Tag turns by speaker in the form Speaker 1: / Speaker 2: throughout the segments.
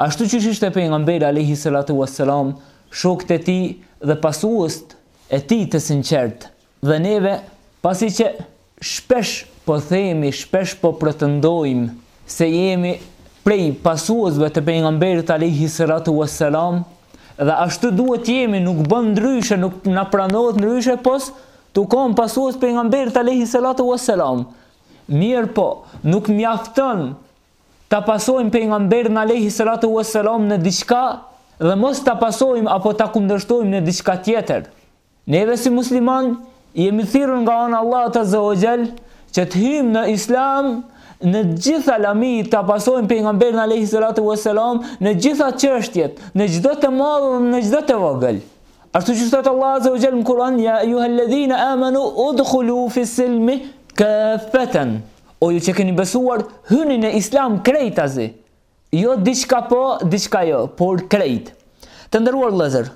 Speaker 1: Ashtu qysh ishte Pejgamberi alejhi selatu ue selam, shokët e tij dhe pasuesit e tij të sinqertë dhe neve, pasi që shpesh po themi, shpesh po pretendojmë se jemi prej pasuesve të Pejgamberit alejhi selatu ue selam dhe ashtu duhet të jemi, nuk bën ndryshe, nuk na pranohet ndryshe pos tu kon pasues të Pejgamberit alejhi selatu ue selam. Mirëpo, nuk mjafton ta pasojmë pejgamberin alejhi salatu wa salam në diçka dhe mos ta pasojmë apo ta kundërshtojmë në diçka tjetër. Neve si musliman jemi thirrur nga ana e Allahut azza wa jall që të hyjmë në Islam në gjitha lamitë ta pasojmë pejgamberin alejhi salatu wa salam në gjitha çështjet, në çdo të madhe dhe në çdo të vogël. Ashtu qysh thotë Allahu azza wa jall në Kur'an, ya ayyuhalladhina amanu udkhulu fi silmi kafatan. O ju që keni besuar, hyni në islam krejtazi. Jo diçka po, diçka jo, por krejt. Të nderuar vllezër,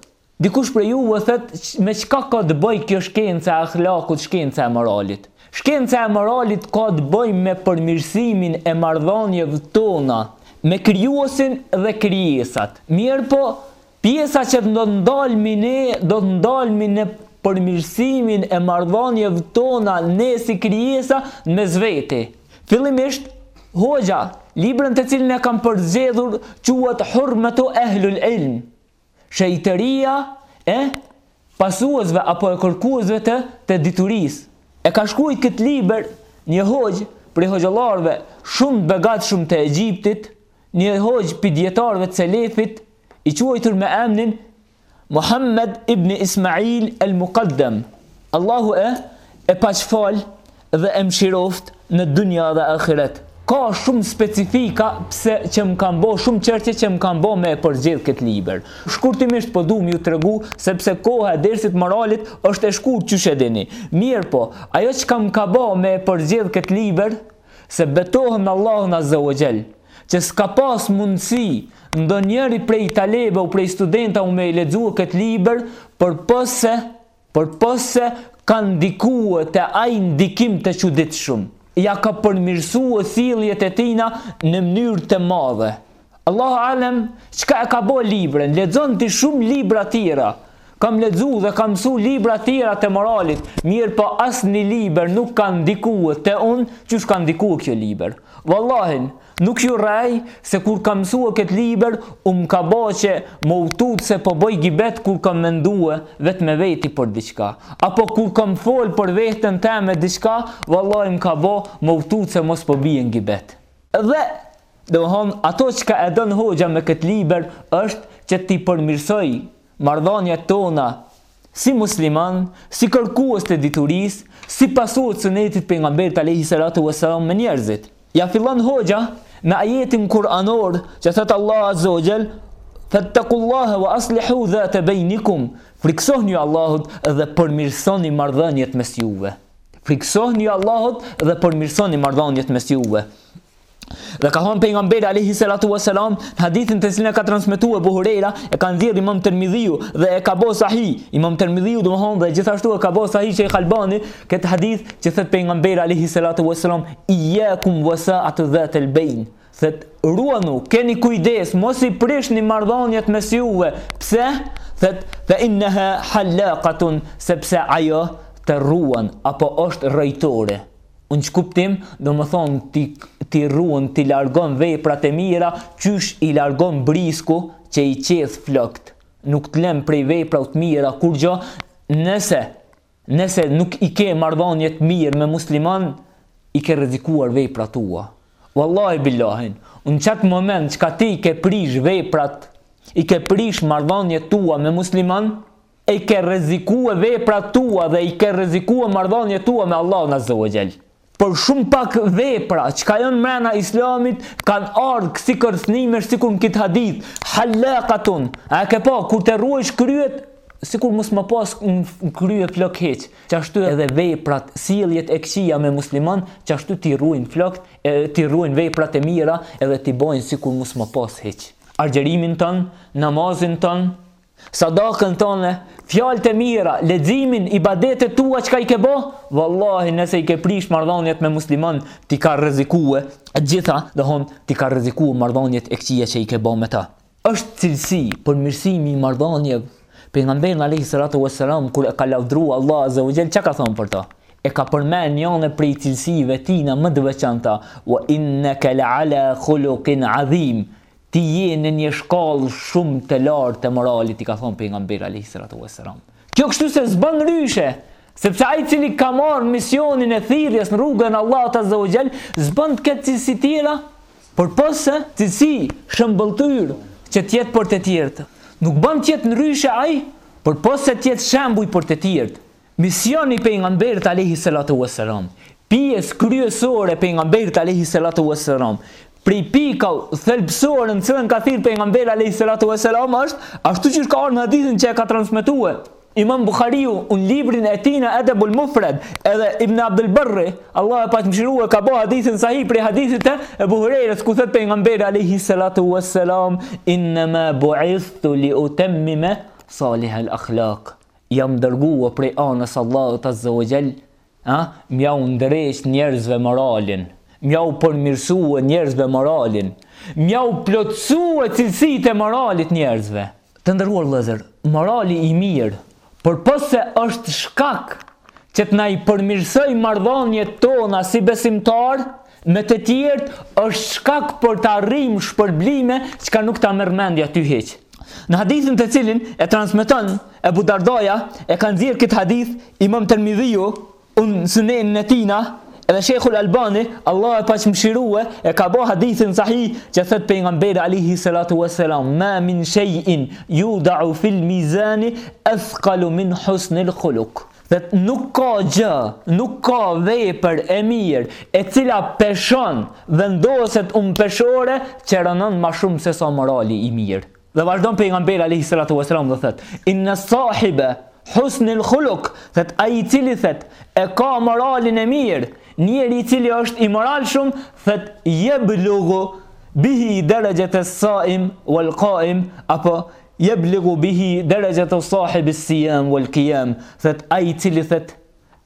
Speaker 1: dikush prej juve thotë me çka ka të bëjë kjo shkenca e akhlakut, shkenca e moralit. Shkenca e moralit ka të bëjë me përmirësimin e marrëdhanieve tona, me Krijuesin dhe krijesat. Mirëpo, Pjesa që do të ndalmi ne do të ndalmi në përmirësimin e marrëdhënieve tona ne si krijesa në mes veti. Fillimisht, hoxha, librin të cilin e kam përzgjedhur quhet Hurmetu Ehlul Ilm, Shejtëria e pasuesve apo e kërkuesve të të diturisë. E ka shkrujt këtë libër një hoxhë prej hoxhallarëve shumë të begatshëm të Egjiptit, një hoxhë prej dijetarëve të selefit, I quajtur me emnin Muhammed ibn Ismail el Mukaddem, Allahu e e pastë fal dhe e mshiroftë në dunja dhe ahiret. Ka shumë specifika pse që më kan bo, shumë çështje që më kan bo me e përzgjidh këtë libër. Shkurtimisht po du me ju tregu sepse koha e dersit moralit është e shkurtë qysh e dini. Mirëpo, ajo që kam ka bo me e përzgjidh këtë libër se betohem në Allahun Azze ue Xhel. Që s'ka pas mundësi ndonjëri prej talebeve prej studentave me e lexue këtë libër, përpos se, përpos se ka ndikue te ai ndikim të çuditshëm, ia ka përmirësue sjelljet e tina në mënyrë të madhe. Allahu alem, çka e ka bo librin, lexon ti shumë libra tjera, Kam lexu dhe kam mësu libra tjera të moralit, mirëpo asnjë liber nuk ka ndikue te unë qysh ka ndikue kjo liber. Vallahin, nuk ju rrej se kur kam mësue këtë liber, um ka ba që m'u tutë se po bëj gibet kur kam mendue vetë me veti për diçka. Apo kur kam folë për vehten teme diçka, vallahi më ka ba m'u tutë se mos po bije në gibet. Dhe, domethënë, ato çka e don hoxha me këtë liber është që t'i përmirsojë Marrëdhëniet tona si musliman, si kërkues të diturisë, si pasues të sunetit të Pejgamberit alejhi selatu ue selam me njerëzit. Ja fillon hoxha me ajetin kur'anor që thotë Allahu azze ue xhel, Fettekullahe wa aslihu dhate bejnikum, Frikësohuni ju Allahut dhe përmirësoni marrëdhëniet mes juve. Frikësohuni ju Allahut dhe përmirësoni marrëdhëniet mes juve. Dhe ka thënë pejgamberi alayhi salatu wasalam, hadithin të cilin e ka transmetu Ebu Hurejra, e ka nxjerr Imam Tirmidhiu dhe e ka bo sahih. Imam Tirmidhiu domthon dhe gjithashtu e ka bo sahih Sheikh Albani këtë hadith që thot pejgamberi alayhi salatu wasalam, "Iyyakum wa su'a dhat al-bayn." Thot, "Ruanu, keni kujdes, mos i prishni marrëdhëniet mes juve." Pse? Thot, "Fa innaha halaqatun," sepse ajo të rruan apo është rrojtore. Në çkuptim, domethënë t'i rruan, t'i largon veprat e mira, qysh i largon brisku që i qeth flokët. Nuk të lën prej veprave të mira kurrgjë, nëse nëse nuk i ke marrëdhëniet mirë me musliman, i ke rrezikuar veprat tua. Wallahi billahin, në qat moment çka ti i ke prish veprat, i ke prish marrëdhëniet tua me musliman, i ke rrezikue veprat tua dhe i ke rrezikue marrëdhëniet tua me Allahun Azza wa Jall. Por shumë pak vepra çka janë mrena Islamit kanë ardhë kësi kërcënimesh sikur në këtë hadith, halaqatun. A e ke pa kur të rruajsh kryet sikur mos me pas në krye flok hiç. Qashtu edhe veprat, sjelljet e këqija me musliman, qashtu t'i rruajnë flokët, e t'i rruajnë veprat e mira edhe t'i bëjnë sikur mos me pas hiç. Agjerimin tënd, namazin tënd, Sadakën tënde, fjalët e mira, leximin, ibadetet e tua çka i ke bo, vallahi nëse i ke prish marrëdhëniet me musliman, t'i ka rrezikue të gjitha, domethonë t'i ka rrezikue marrëdhëniet e këqija që i ke bo me ta. Është cilësi, përmirësimi i marrëdhënieve. Pejgamberin alaihi salatu ue selam kur e ka lavdëruar Allahu azza wa jall çka ka thënë për të? E ka përmend njenën prej cilësive tina më të veçanta, "Wa innaka la'ala khuluqin 'azim", Ti je në një shkallë shumë të lartë të moralit i ka thonë pejgamberi alejhi salatu ves selam. Kjo kështu se s'bën ndryshe, sepse ai i cili ka marrë misionin e thirrjes në rrugën e Allahut azza wa jall, s'bën të ketë cilësi tjera, por posë cilësi shëmbëlltyr që të jetë për të tjertë. Nuk bën të jetë ndryshe ai, por posë të jetë shembuj për të tjerët. Misioni i Pejgamberit alejhi selatu ue selam, Pjesë kryesore e Pejgamberit alejhi selatu ue selam, Prej pikave thelbësore në të cilën ka thirrë Pejgamberi alejhi selatu ue selam është, ashtu siç ka ardhur në hadithin që e ka transmetue Imam Buhariu në librin e tij në Edebul Mufred, edhe Ibn Abdul Barri, Allahu e pastë mëshirue, e ka ba hadithin sahih prej hadithit të Ebu Hurejres ku thotë Pejgamberi alejhi selatu ue selam, Innema bu'ithtu li'utemmime salihel akhlak, Jam dërguar prej anës Allahut azze ue xhel, a, m'jau ndreq njerëzve moralin, m'jau përmirësue njerëzve moralin, m'jau plotësue cilësitë e moralit njerëzve. Të nderuar vëllezër, morali i mirë, përpos se është shkak që të na i përmirësojë marrëdhëniet tona si besimtarë, Me të tjertë është shkak për t'arrijmë shpërblime çka nuk ta merr mendja ty hiq. Në hadithin të cilin e transmeton Ebu Dardaja e ka nxjerrë këtë hadith Imam Termidhiu un Sunenin e tina edhe Shejhul Albani Allahu e pastë mshirue e ka bo hadithin Sahih që thot Pejgamberi Alejhi Selatu Wa Selam ma min shejin judau fil mizani ethkalu min husnil khuluk Thot nuk ka gjë, nuk ka vepër e mirë, e cila peshon vendoset un peshore që rënon ma shumë se sa morali i mirë. Dhe vazhdon pejgamberi alejhi salatu ves selam dhe thot: Inna sahibe husnil khuluk, thot ai i cili thot e ka moralin e mirë, njeri i cili është i moralshëm, thot yablugu bihi darajat as-saim wal qaim, apo Yeblighu bihi derejat sahib as-siyam wal-qiyam, thotë ai i cili thotë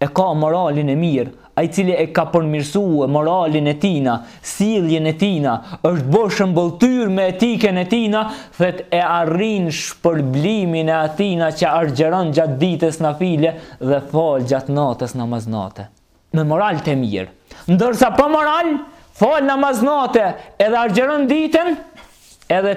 Speaker 1: e ka moralin e mirë, ai i cili e ka përmirësuar moralin e tina, sjelljen e tina, është bo shëmbëlltyrë me etikën e tina, thotë e arrin shpërblimin e atina që argjëron gjatë ditës nafile dhe fal gjatë natës namaz nate. Me moral të mirë. Ndërsa pa moral, fal namaz nate edhe argjëron ditën, edhe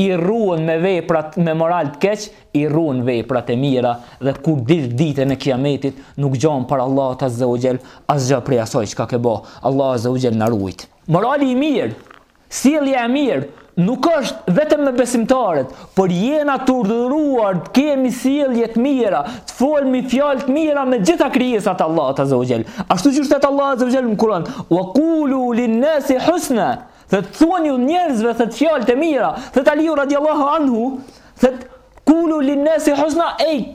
Speaker 1: i rruan me veprat me moral të keq, i rruan veprat e mira dhe kur dil ditën e kiametit nuk gjon para Allahut azze ue xhel asgjë prej asoj çka ke bo. Allahu azze ue xhel na ruajt. Morali i mirë, Sjellja e mirë nuk është vetëm me besimtarët, por jena të urdhëruar të kemi sjellje të mira, të folmi fjalë të mira me të gjitha krijesat e Allahut azza wa xhel. Ashtu siç thotë Allahu azza wa xhel në Kur'an, "Wa qulu lin-nasi husna", thotë thuajuni njerëzve thotë fjalë të mira, thotë Aliu radiallahu anhu, thotë "Qulu lin-nasi husna", ej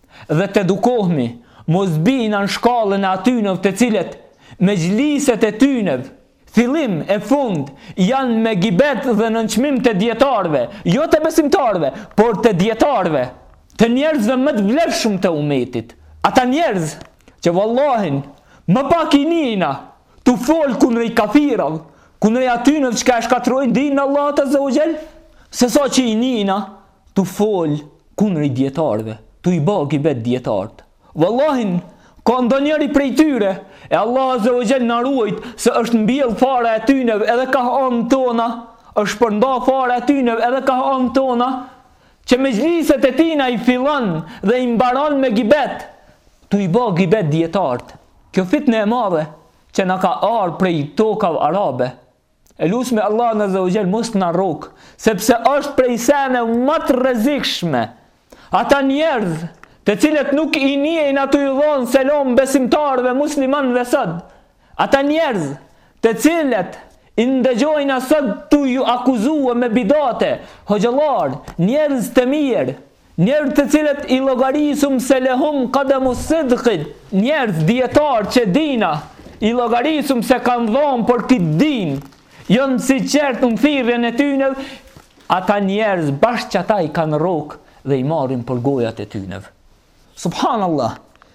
Speaker 1: dhe t'edukohni, mos bina në shkallën e atynëv të cilët mexhliset e tynëv, fillim e fund, janë me gibet dhe nënçmim të dijetarëve, jo të besimtarëve, por të dijetarëve, të njerëzve më të vlefshëm të umetit, ata njerëz që vallahin më pak i nijna tu folë kundrëj kafirëv, kundrëj atynëv çka e shkatërrojnë dinën e Allahut azza wa xhel, sesa që i nijna, tu fol kundër i dijetarëve tu i ba gibet dijetart vallahin ka ndonjëri prej tyre e Allah azze u xhel na ruajt se është mbjell fara e tynev edhe kah anët tona është përnda fara e tynev edhe kah anët tona që mexhliset e tina i fillon dhe i mbaron me gibet tu i ba gibet dijetart kjo fitne e madhe që na ka ardh prej tokave arabe E lusmi Allahun azze u xhel mos të na rrokë, sepse është prej seneve ma të rrezikshme. Ata njerëz të cilët nuk i nijna tu ju dhonë selom besimtarëve muslimanë sot. Ata njerëz të cilët i ndëgjojna sot tu i akuzue me bidate, hoxhollarë, njerëz të mirë, Njerëz të cilët i llogarisum se lehum kademu sidqin, njerëz dijetarë që dina, i llogarisum se kanë dhonë për kit din, jonë të sinqertë në thirrjen e tynev, ata njerëz bash që ata i kanë rrokë dhe i marrin për gojat e tynev. Subhanallah!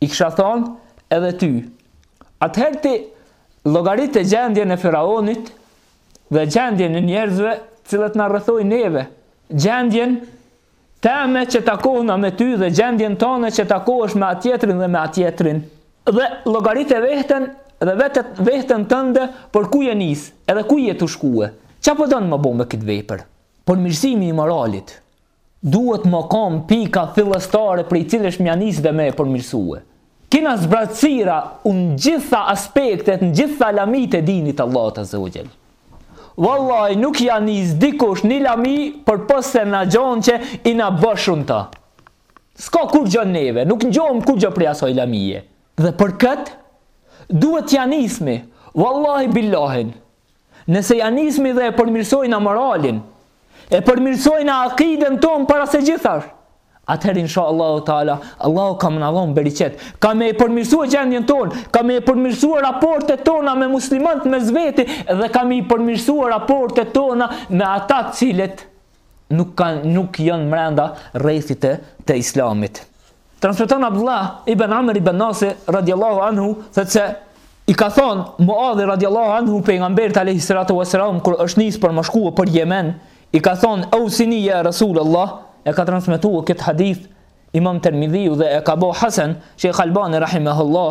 Speaker 1: i kisha thonë edhe ty. Atëherë ti llogarite gjendjen e faraonit dhe gjendjen e njerëzve të cilët na rrethojnë neve, gjendjen teme që takohuna me ty dhe gjendjen tane që takohesh me atjetrin dhe me atjetrin. Dhe llogarite vehten dhe vete vehten tënde për ku je nis edhe ku je tu shkue. Ça po don me bo me kit vepër? Përmirësimi i moralit. Duhet me kon pika fillestare prej cilesh me ja nis dhe me e përmirsue. Kena zbratësira në gjitha aspektet në gjitha lamitë e dinit t'Allahut azze u xhel. Wallahi nuk ja nis dikush ni lami përpos se na gjon që jena bosh në to. S'ka kurgjo neve, nuk njohëm kurgjo prej asaj lamije. Dhe për kët duhet t'ja nismi, Wallahi billahin. Nëse ja nismi dhe e përmirësojna moralin, e përmirësojna akiden tonë para se gjithash, atëherë insha Allahu Teala, Allahu ka me na dhon beriqet, ka me e përmirësuar gjendjen tonë, ka me i përmirësuar raportet tona me muslimanët mes veti dhe ka me i përmirësuar raportet tona me ata të cilët nuk kanë nuk janë brenda rrethit të, të islamit. Transmeton Abdullah ibn Amr ibn Asi radiallahu anhu thotë se i ka thonë Muadhi radiallahu anhu pejgamberit alayhi salatu wasalam kur është nisë për me shkuar për Jemen, i ka thonë ousini ya rasulullah, e ka transmetuar këtë hadith Imam Tirmidhiu dhe e ka bo hasan Sheikh Albani rahimahullah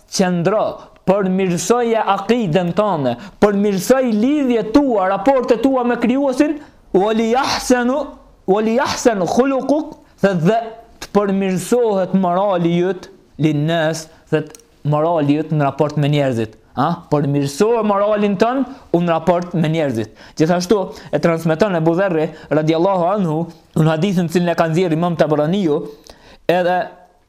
Speaker 1: Qëndro, përmirësoje akiden tënde, përmirësoj lidhjet tua, raportet tua me Krijuesin, wal yahsun wal yahsun khuluquk, dhe dhe të përmirësohet morali yt, linnas, dhe morali yt në raport me njerëzit. Ha, përmirësoje moralin tën në raport me njerëzit. Gjithashtu e transmeton Abu Dharr radiallahu anhu, në hadithin të cilin e ka nxjerrë Imam Tabaraniu, edhe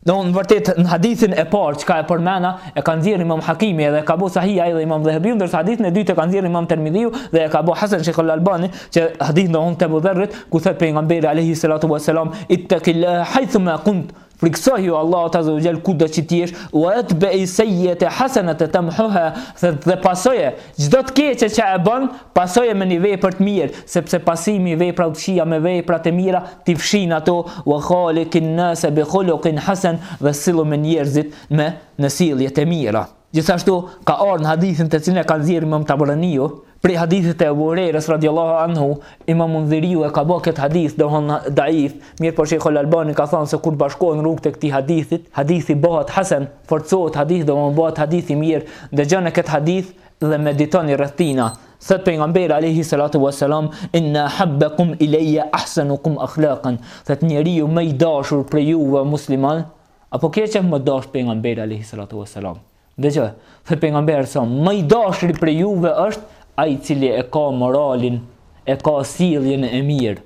Speaker 1: Do në vërtet në hadithin e parë që e përmenda e ka nxjerr imam Hakimi edhe e ka bo sahih ai dhe imam Dhahabiu ndërsa hadithin e dytë e ka nxjerr imam Tirmidhiu dhe e ka bo hasan Sheikh Al-Albani hadithin dohon të Ebu Dherrit ku thot pejgamberi alayhi salatu wassalam ittaqillaha haythu ma kunt friksohiju Allahut azze ue xhel kudo që ti jesh ue etbi is-sejjiete el-hasenete temhuha dhe pasoje çdo të keqe që e bën Pasoje me një vepër të mirë, sepse pasimi i veprave të këqija me vepra të mira t'i fshin ato, wa khaliqin nase bi khuluqin hasan dhe sillu me njerzit me me sjellje të mira. Gjithashtu ka ardhur në hadithin të cilin e ka nxjerr Imam Tabaraniu, prej hadithit të Ebu Hurejres radiallahu anhu, Imam Mundhiriu e ka ba këtë hadith dohon daif, mirëpo Shejhu El Albani ka thënë se kur bashkohen rrugët e këtij hadithit, hadithi bëhet hasan, forcohet hadithi dhe bëhet hadith i mirë, ndëgjojeni këtë hadith, dhe meditoni rreth tina. Thot pejgamberi alayhi salatu wasalam inna ahabbakum ilayya ahsanukum akhlaqan. Thot njeriu më i dashur prej juve musliman, apo kjo që më dash pejgamberi alayhi salatu wasalam. Dëgjo, thot pejgamberi se më i dashuri prej juve është ai i cili e ka moralin, e ka sjelljen e mirë.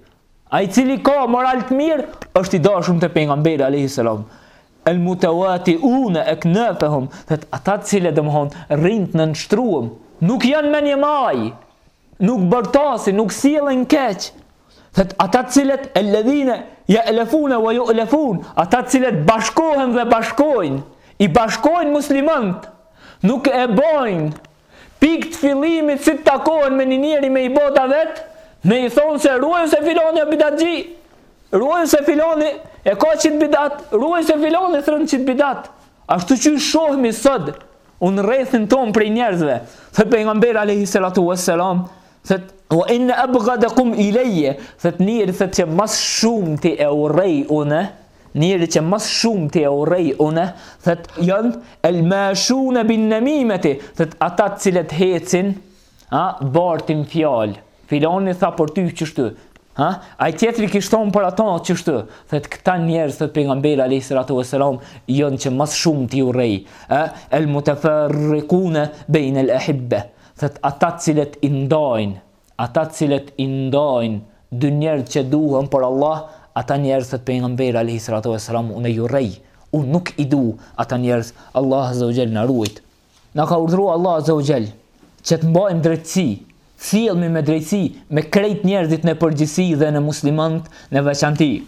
Speaker 1: Ai i cili ka moral të mirë është i dashun te pejgamberi alayhi salam. El mutawatiuna eknafehum, thot ata të cilët domthon rrin të nënshtruam, nuk janë mendjemdhaj, nuk bërtasin, nuk sillen keq. Thot ata të cilët alladhina ya'lafuna wa yu'lafun, ata të cilët bashkohen dhe bashkojnë, i bashkojnë muslimanët, nuk e bojnë Pikë të fillimit si të takohen me një njeri me i bota vetë, me i thonë se ruaju se filoni o bidatxhi, ruaju se filoni e ka qit bidat, ruaju se filoni thërret në qit bidat. Ashtu që i shohmi sot, në rrethin tonë prej njerëzve, thet pejgamberi alejhi salatu ue selam, thet, ue inne ebgadakum ilejje, thet njeri thet që ma së shumti e urrej une, Njeri që ma së shumti e urrej unë, thet janë el mashauna bin namimati, thet ata të cilët hecin, ha, bartin fjalë. Filoni tha për ty qështu. Ha? Ai tjetri kish thon për ata qështu. Thet këta njerëz thet pejgamberi alayhi salatu wasalam janë që ma së shumti urrej, ha? El mutafarriquna bain al ahibba. Thet ata të cilët i ndajnë Ata të cilët i ndajnë dy njerëz që duhen për Allah, ata njerëz thet pejgamberi alejhi salatu ue selam unë i urrej, unë nuk i du ata njerëz, Allah azza ue xhel na ruajt. Na ka urdhëruar Allah azza ue xhel që të mbajmë drejtësi, t'sjellmi me drejtësi me krejt njerëzit në përgjithësi dhe me muslimanët në veçanti.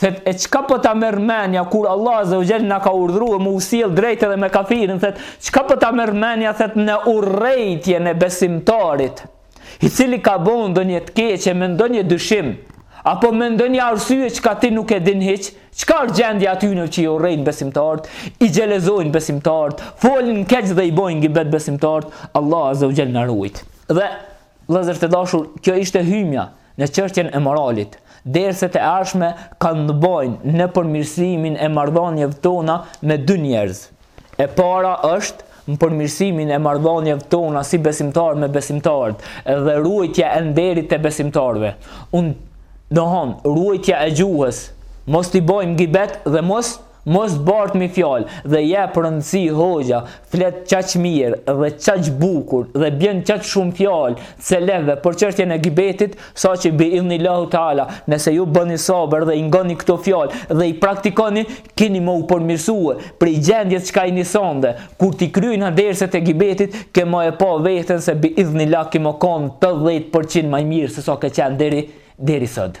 Speaker 1: Thet e çka po ta merr menja kur Allah azza wa jall na ka urdhërue mu sjell drejt edhe me kafirin thet çka po ta merr menja thet në urrejtjen e besimtarit i cili ka bo ndonjë të keqe me ndonjë dyshim apo me ndonjë arsye çka ti nuk e din hiç çka është gjendja atyne që i urrejnë besimtarët i xhelezojnë besimtarët folin keq dhe i bojnë gibet besimtarët Allah azza wa jall na ruajt dhe Vëllezër të dashur, kjo ishte hymja në çështjen e moralit. Derset e ardhshme kanë të bojnë në përmirësimin e marrëdhënieve tona me dy njerëz. E para është në përmirësimin e marrëdhënieve tona si besimtarë me besimtarët dhe ruajtja e nderit të besimtarëve. Unë dohon ruajtja e gjuhës, mos t'i bojmë gibet dhe mos Mos bartmi fjalë dhe jep rëndësi hoxha flet qaq mirë dhe qaq bukur dhe bjen qaq shumë fjalë t'selefve për çështjen e gibetit saqë bi idhnillahu teala nëse ju bëni sabër dhe i ngoni këto fjalë dhe i praktikoni keni me u përmirësue prej gjendjes çka jeni sonte kur t'i kryjna derset e gibetit ke me e pa veten se bi idhnillah ki me kon tetëdhjetë për qind ma i mirë se sa ke qenë deri deri sot.